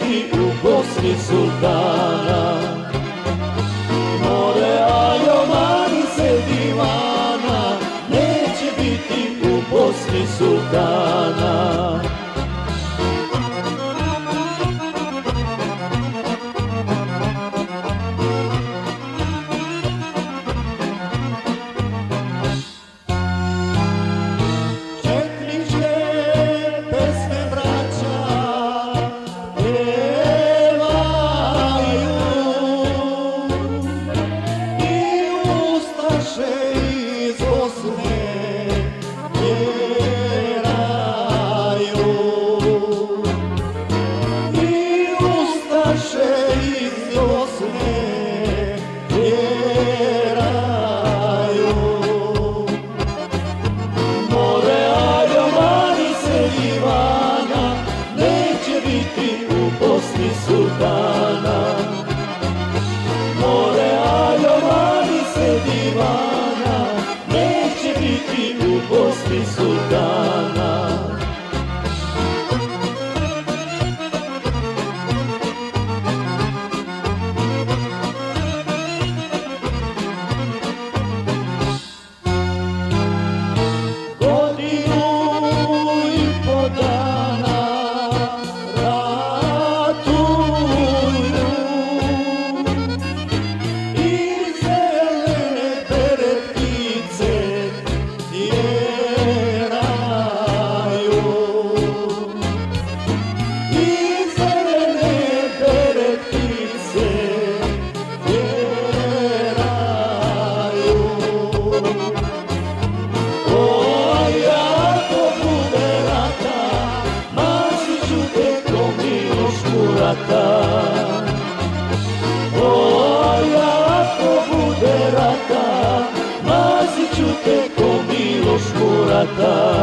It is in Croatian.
Biti u Bosni sultana. More Aljomani se divana Neće biti u Bosni sultana dana. More aljovani se divana Neće biti u Bosni rata, mazit ću te ko Miloš Murata.